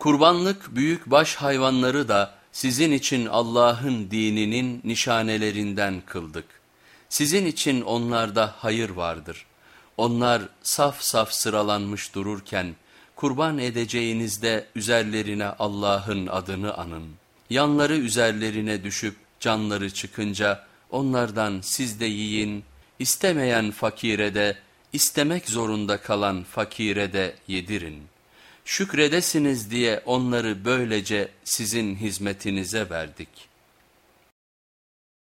Kurbanlık büyük baş hayvanları da sizin için Allah'ın dininin nişanelerinden kıldık. Sizin için onlarda hayır vardır. Onlar saf saf sıralanmış dururken kurban edeceğinizde üzerlerine Allah'ın adını anın. Yanları üzerlerine düşüp canları çıkınca onlardan siz de yiyin, istemeyen fakire de istemek zorunda kalan fakire de yedirin. Şükredesiniz diye onları böylece sizin hizmetinize verdik.''